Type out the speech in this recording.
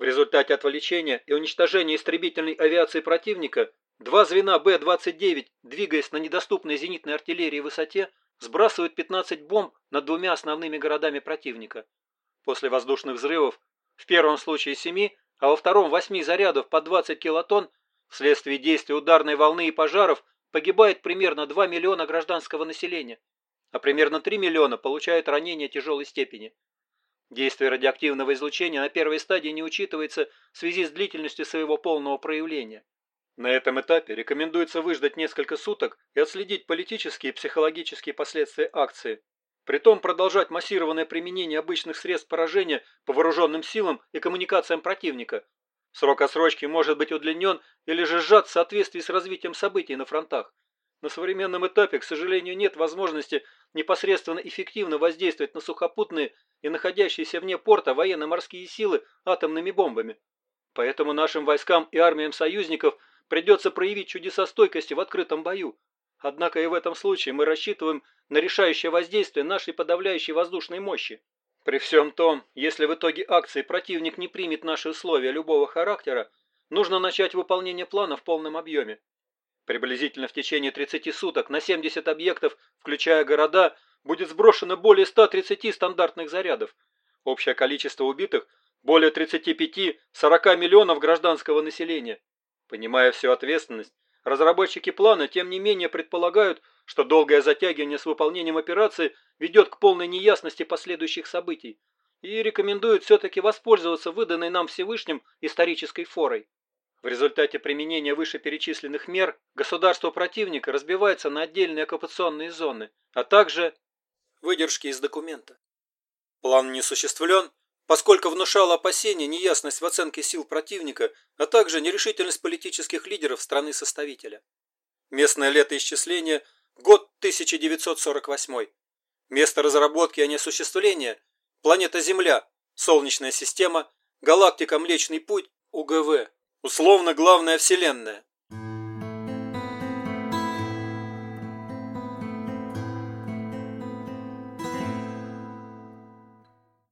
В результате отвлечения и уничтожения истребительной авиации противника два звена Б-29, двигаясь на недоступной зенитной артиллерии высоте, сбрасывают 15 бомб над двумя основными городами противника. После воздушных взрывов, в первом случае 7, а во втором 8 зарядов по 20 килотонн, вследствие действия ударной волны и пожаров погибает примерно 2 миллиона гражданского населения, а примерно 3 миллиона получают ранения тяжелой степени. Действие радиоактивного излучения на первой стадии не учитывается в связи с длительностью своего полного проявления. На этом этапе рекомендуется выждать несколько суток и отследить политические и психологические последствия акции. Притом продолжать массированное применение обычных средств поражения по вооруженным силам и коммуникациям противника. Срок отсрочки может быть удлинен или же сжат в соответствии с развитием событий на фронтах. На современном этапе, к сожалению, нет возможности непосредственно эффективно воздействовать на сухопутные и находящиеся вне порта военно-морские силы атомными бомбами. Поэтому нашим войскам и армиям союзников придется проявить чудеса стойкости в открытом бою. Однако и в этом случае мы рассчитываем на решающее воздействие нашей подавляющей воздушной мощи. При всем том, если в итоге акции противник не примет наши условия любого характера, нужно начать выполнение плана в полном объеме. Приблизительно в течение 30 суток на 70 объектов, включая города, будет сброшено более 130 стандартных зарядов. Общее количество убитых – более 35-40 миллионов гражданского населения. Понимая всю ответственность, разработчики плана тем не менее предполагают, что долгое затягивание с выполнением операции ведет к полной неясности последующих событий и рекомендуют все-таки воспользоваться выданной нам Всевышним исторической форой. В результате применения вышеперечисленных мер государство противника разбивается на отдельные оккупационные зоны, а также выдержки из документа. План не осуществлен, поскольку внушал опасения неясность в оценке сил противника, а также нерешительность политических лидеров страны-составителя. Местное летоисчисление – год 1948. Место разработки и неосуществления – планета Земля, Солнечная система, галактика Млечный Путь, УГВ. Условно главная вселенная.